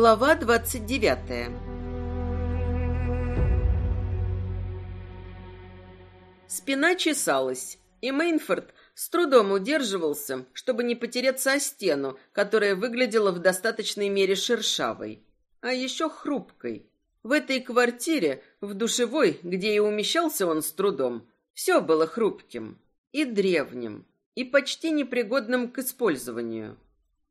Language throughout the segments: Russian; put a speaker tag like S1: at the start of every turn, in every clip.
S1: Глава двадцать девятая Спина чесалась, и Мейнфорд с трудом удерживался, чтобы не потереться о стену, которая выглядела в достаточной мере шершавой, а еще хрупкой. В этой квартире, в душевой, где и умещался он с трудом, все было хрупким и древним, и почти непригодным к использованию.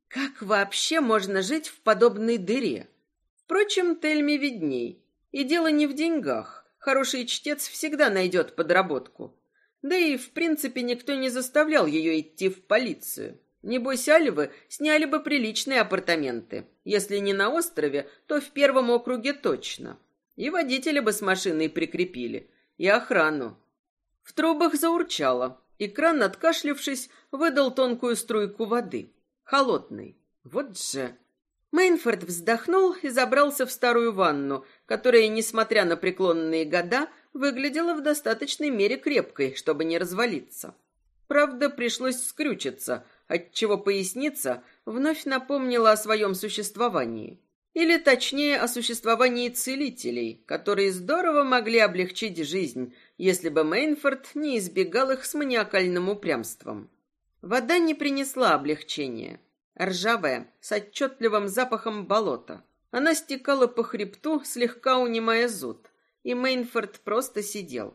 S1: Как вообще можно жить в подобной дыре? Впрочем, Тельме видней. И дело не в деньгах. Хороший чтец всегда найдет подработку. Да и, в принципе, никто не заставлял ее идти в полицию. Небось, Альвы сняли бы приличные апартаменты. Если не на острове, то в первом округе точно. И водителя бы с машиной прикрепили, и охрану. В трубах заурчало, и кран, откашлившись, выдал тонкую струйку воды. Холодной. Вот же... Мейнфорд вздохнул и забрался в старую ванну, которая, несмотря на преклонные года, выглядела в достаточной мере крепкой, чтобы не развалиться. Правда, пришлось скрючиться — отчего поясница вновь напомнила о своем существовании. Или, точнее, о существовании целителей, которые здорово могли облегчить жизнь, если бы Мейнфорд не избегал их с маниакальным упрямством. Вода не принесла облегчения. Ржавая, с отчетливым запахом болота. Она стекала по хребту, слегка унимая зуд, и Мейнфорд просто сидел.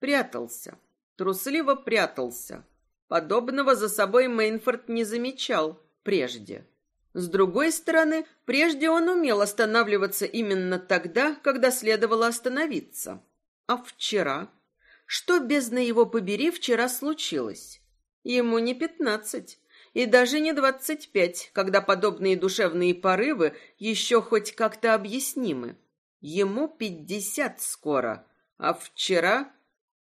S1: Прятался. Трусливо прятался, Подобного за собой Мейнфорд не замечал прежде. С другой стороны, прежде он умел останавливаться именно тогда, когда следовало остановиться. А вчера? Что, бездна его побери, вчера случилось? Ему не пятнадцать, и даже не двадцать пять, когда подобные душевные порывы еще хоть как-то объяснимы. Ему пятьдесят скоро, а вчера...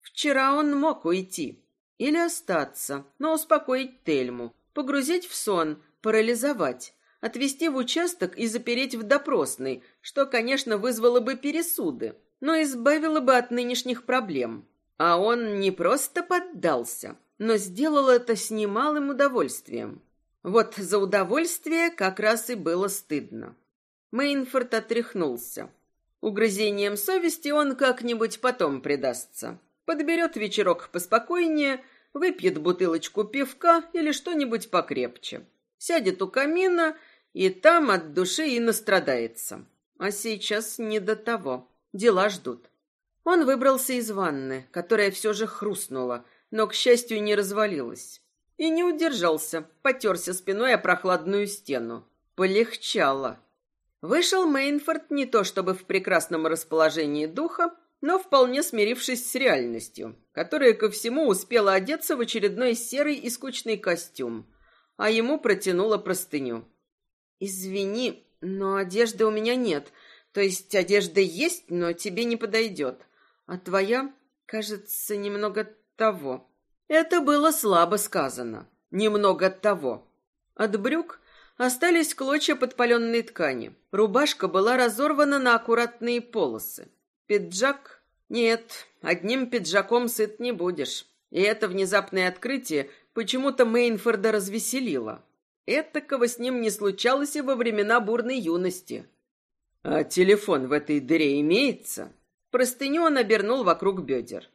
S1: Вчера он мог уйти. Или остаться, но успокоить Тельму, погрузить в сон, парализовать, отвезти в участок и запереть в допросной, что, конечно, вызвало бы пересуды, но избавило бы от нынешних проблем. А он не просто поддался, но сделал это с немалым удовольствием. Вот за удовольствие как раз и было стыдно. Мейнфорд отряхнулся. Угрызением совести он как-нибудь потом предастся подберет вечерок поспокойнее, выпьет бутылочку пивка или что-нибудь покрепче. Сядет у камина и там от души и настрадается. А сейчас не до того. Дела ждут. Он выбрался из ванны, которая все же хрустнула, но, к счастью, не развалилась. И не удержался, потерся спиной о прохладную стену. Полегчало. Вышел Мейнфорд не то чтобы в прекрасном расположении духа, но вполне смирившись с реальностью, которая ко всему успела одеться в очередной серый и скучный костюм, а ему протянула простыню. «Извини, но одежды у меня нет. То есть одежда есть, но тебе не подойдет. А твоя, кажется, немного того». Это было слабо сказано. Немного того. От брюк остались клочья подпаленной ткани. Рубашка была разорвана на аккуратные полосы. Пиджак? Нет, одним пиджаком сыт не будешь. И это внезапное открытие почему-то Мейнфорда развеселило. Этакого с ним не случалось и во времена бурной юности. А телефон в этой дыре имеется? Простыню он обернул вокруг бедер.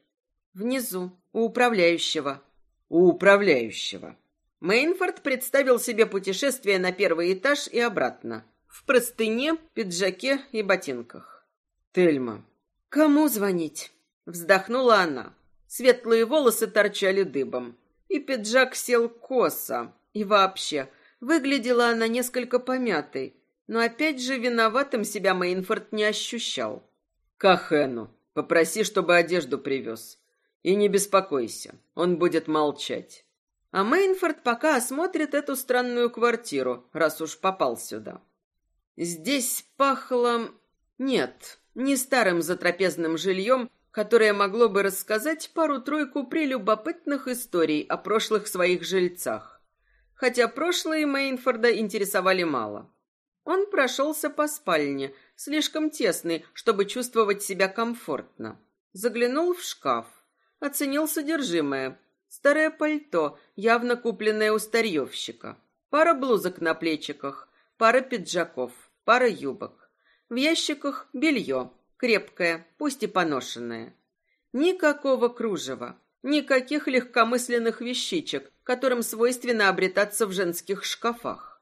S1: Внизу, у управляющего. У управляющего. Мейнфорд представил себе путешествие на первый этаж и обратно. В простыне, пиджаке и ботинках. Тельма, «Кому звонить?» Вздохнула она. Светлые волосы торчали дыбом. И пиджак сел косо. И вообще, выглядела она несколько помятой. Но опять же виноватым себя Мейнфорд не ощущал. «Кахену, попроси, чтобы одежду привез. И не беспокойся, он будет молчать». А Мейнфорд пока осмотрит эту странную квартиру, раз уж попал сюда. Здесь пахло... Нет, не старым затрапезным жильем, которое могло бы рассказать пару-тройку прелюбопытных историй о прошлых своих жильцах. Хотя прошлые Мейнфорда интересовали мало. Он прошелся по спальне, слишком тесный, чтобы чувствовать себя комфортно. Заглянул в шкаф, оценил содержимое. Старое пальто, явно купленное у старьевщика. Пара блузок на плечиках, пара пиджаков, пара юбок. В ящиках белье, крепкое, пусть и поношенное. Никакого кружева, никаких легкомысленных вещичек, которым свойственно обретаться в женских шкафах.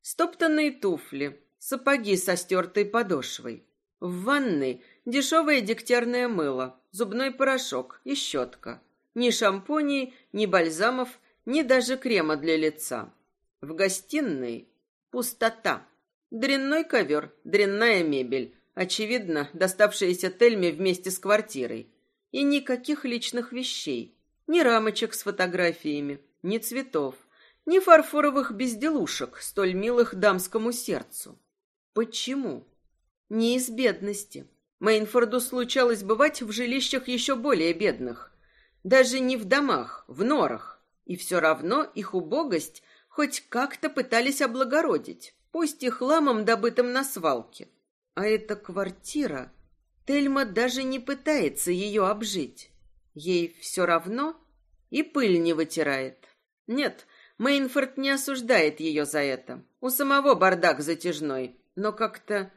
S1: Стоптанные туфли, сапоги со стертой подошвой. В ванной дешевое дегтярное мыло, зубной порошок и щетка. Ни шампуней, ни бальзамов, ни даже крема для лица. В гостиной пустота. Дрянной ковер, дрянная мебель, очевидно, доставшаяся Тельме вместе с квартирой. И никаких личных вещей. Ни рамочек с фотографиями, ни цветов, ни фарфоровых безделушек, столь милых дамскому сердцу. Почему? Не из бедности. Мейнфорду случалось бывать в жилищах еще более бедных. Даже не в домах, в норах. И все равно их убогость хоть как-то пытались облагородить, пусть и хламом, добытым на свалке. А эта квартира... Тельма даже не пытается ее обжить. Ей все равно и пыль не вытирает. Нет, Мейнфорд не осуждает ее за это. У самого бардак затяжной, но как-то...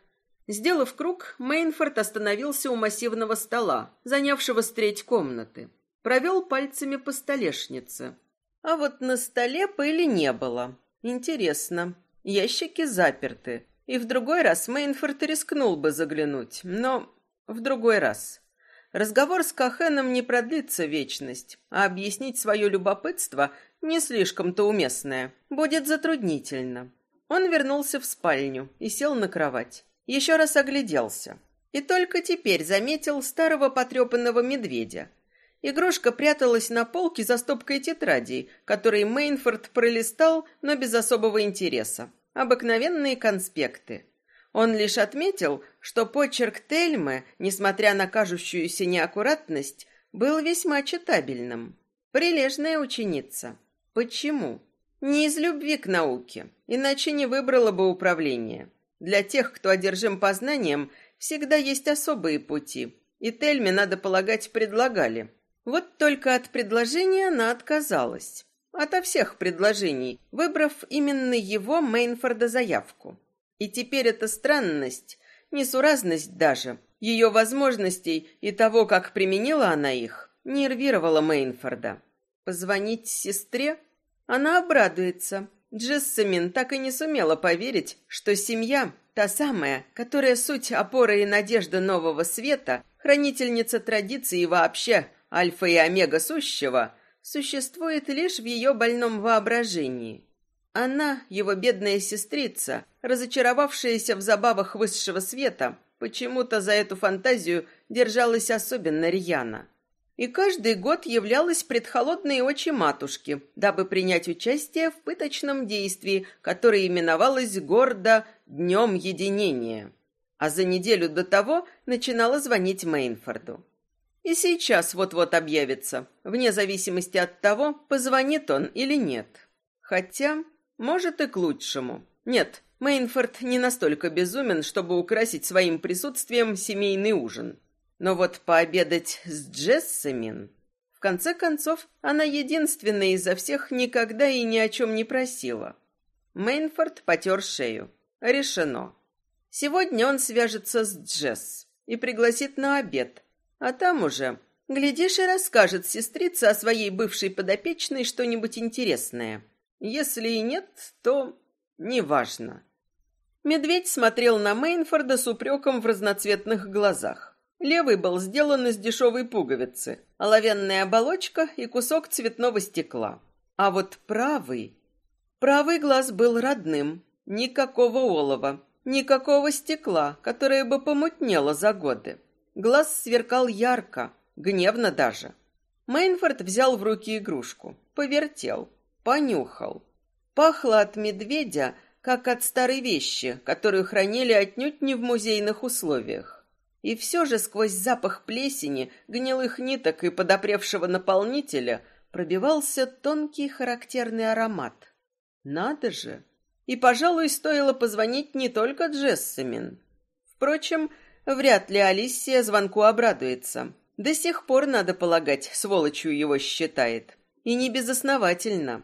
S1: Сделав круг, Мейнфорд остановился у массивного стола, занявшего треть комнаты. Провел пальцами по столешнице. А вот на столе пыли не было. Интересно. Ящики заперты. И в другой раз Мейнфорд рискнул бы заглянуть, но в другой раз. Разговор с Кахеном не продлится вечность, а объяснить свое любопытство не слишком-то уместное будет затруднительно. Он вернулся в спальню и сел на кровать. Еще раз огляделся. И только теперь заметил старого потрепанного медведя. Игрушка пряталась на полке за стопкой тетрадей, которые Мейнфорд пролистал, но без особого интереса. Обыкновенные конспекты. Он лишь отметил, что почерк Тельмы, несмотря на кажущуюся неаккуратность, был весьма читабельным. Прилежная ученица. Почему? Не из любви к науке, иначе не выбрала бы управление. Для тех, кто одержим познанием, всегда есть особые пути, и Тельме, надо полагать, предлагали. Вот только от предложения она отказалась. Ото всех предложений, выбрав именно его Мейнфорда заявку. И теперь эта странность, несуразность даже, ее возможностей и того, как применила она их, нервировала Мейнфорда. Позвонить сестре? Она обрадуется. Джессамин так и не сумела поверить, что семья, та самая, которая суть опора и надежда нового света, хранительница традиций и вообще альфа и омега сущего, существует лишь в ее больном воображении. Она, его бедная сестрица, разочаровавшаяся в забавах высшего света, почему-то за эту фантазию держалась особенно рьяно и каждый год являлась пред холодные очи матушки, дабы принять участие в пыточном действии, которое именовалось гордо «Днем единения». А за неделю до того начинала звонить Мейнфорду. И сейчас вот-вот объявится, вне зависимости от того, позвонит он или нет. Хотя, может и к лучшему. Нет, Мейнфорд не настолько безумен, чтобы украсить своим присутствием семейный ужин. Но вот пообедать с Джессамин... В конце концов, она единственная изо всех никогда и ни о чем не просила. Мейнфорд потер шею. Решено. Сегодня он свяжется с Джесс и пригласит на обед. А там уже, глядишь, и расскажет сестрице о своей бывшей подопечной что-нибудь интересное. Если и нет, то неважно. Медведь смотрел на Мейнфорда с упреком в разноцветных глазах. Левый был сделан из дешевой пуговицы, оловянная оболочка и кусок цветного стекла. А вот правый... Правый глаз был родным. Никакого олова, никакого стекла, которое бы помутнело за годы. Глаз сверкал ярко, гневно даже. Мейнфорд взял в руки игрушку, повертел, понюхал. Пахло от медведя, как от старой вещи, которую хранили отнюдь не в музейных условиях. И все же сквозь запах плесени, гнилых ниток и подопревшего наполнителя пробивался тонкий характерный аромат. Надо же! И, пожалуй, стоило позвонить не только Джессамин. Впрочем, вряд ли Алисия звонку обрадуется. До сих пор, надо полагать, сволочью его считает. И не безосновательно.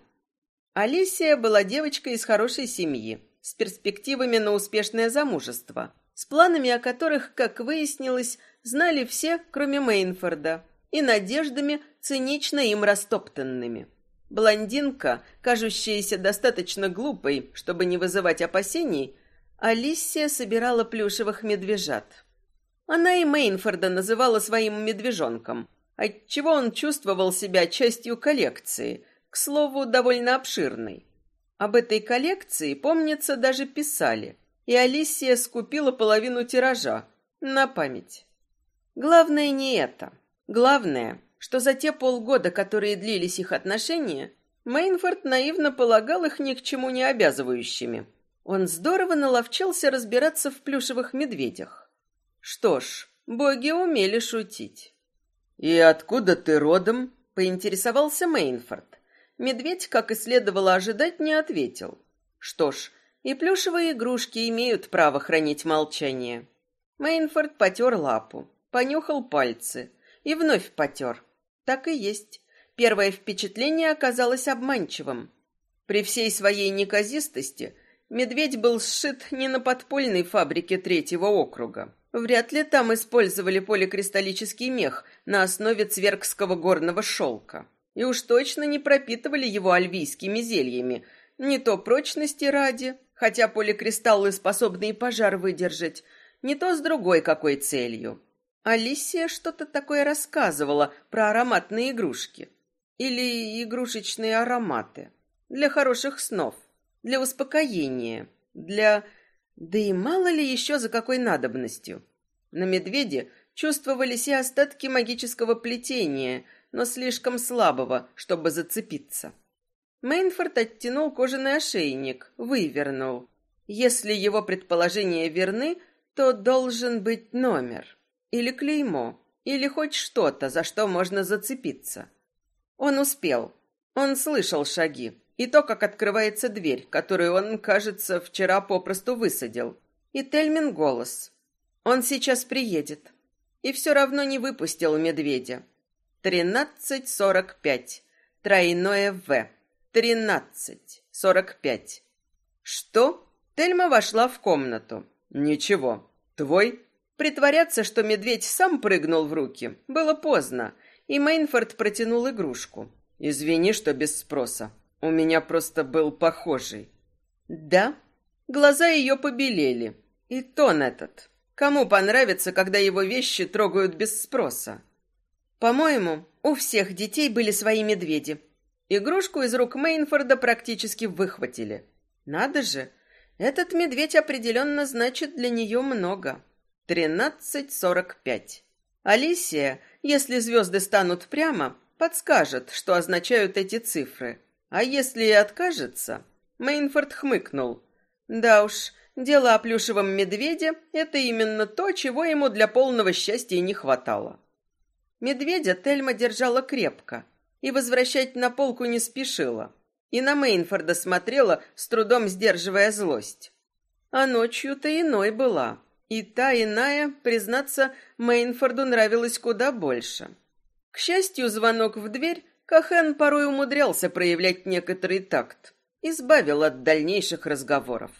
S1: Алисия была девочкой из хорошей семьи, с перспективами на успешное замужество, с планами о которых, как выяснилось, знали все, кроме Мейнфорда, и надеждами, цинично им растоптанными. Блондинка, кажущаяся достаточно глупой, чтобы не вызывать опасений, Алисия собирала плюшевых медвежат. Она и Мейнфорда называла своим медвежонком, отчего он чувствовал себя частью коллекции, к слову, довольно обширной. Об этой коллекции, помнится, даже писали – и Алисия скупила половину тиража на память. Главное не это. Главное, что за те полгода, которые длились их отношения, Мейнфорд наивно полагал их ни к чему не обязывающими. Он здорово наловчался разбираться в плюшевых медведях. Что ж, боги умели шутить. «И откуда ты родом?» — поинтересовался Мейнфорд. Медведь, как и следовало ожидать, не ответил. Что ж, и плюшевые игрушки имеют право хранить молчание. Мейнфорд потер лапу, понюхал пальцы и вновь потер. Так и есть. Первое впечатление оказалось обманчивым. При всей своей неказистости медведь был сшит не на подпольной фабрике третьего округа. Вряд ли там использовали поликристаллический мех на основе цвергского горного шелка. И уж точно не пропитывали его альвийскими зельями, не то прочности ради, хотя поликристаллы способны и пожар выдержать, не то с другой какой целью. Алисия что-то такое рассказывала про ароматные игрушки. Или игрушечные ароматы. Для хороших снов, для успокоения, для... Да и мало ли еще за какой надобностью. На медведе чувствовались и остатки магического плетения, но слишком слабого, чтобы зацепиться. Мейнфорд оттянул кожаный ошейник, вывернул. Если его предположения верны, то должен быть номер. Или клеймо. Или хоть что-то, за что можно зацепиться. Он успел. Он слышал шаги. И то, как открывается дверь, которую он, кажется, вчера попросту высадил. И Тельмин голос. Он сейчас приедет. И все равно не выпустил медведя. Тринадцать сорок пять. Тройное «В». Тринадцать. Сорок пять. Что? Тельма вошла в комнату. Ничего. Твой? Притворяться, что медведь сам прыгнул в руки, было поздно, и Мейнфорд протянул игрушку. Извини, что без спроса. У меня просто был похожий. Да? Глаза ее побелели. И тон этот. Кому понравится, когда его вещи трогают без спроса? По-моему, у всех детей были свои медведи, Игрушку из рук Мейнфорда практически выхватили. Надо же, этот медведь определенно значит для нее много. Тринадцать сорок пять. Алисия, если звезды станут прямо, подскажет, что означают эти цифры. А если и откажется? Мейнфорд хмыкнул. Да уж, дело о плюшевом медведе — это именно то, чего ему для полного счастья не хватало. Медведя Тельма держала крепко — и возвращать на полку не спешила. И на Мейнфорда смотрела, с трудом сдерживая злость. А ночью-то иной была. И та иная, признаться, Мейнфорду нравилась куда больше. К счастью, звонок в дверь Кахен порой умудрялся проявлять некоторый такт. Избавил от дальнейших разговоров.